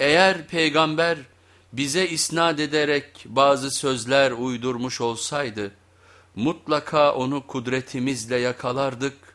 Eğer peygamber bize isnat ederek bazı sözler uydurmuş olsaydı mutlaka onu kudretimizle yakalardık.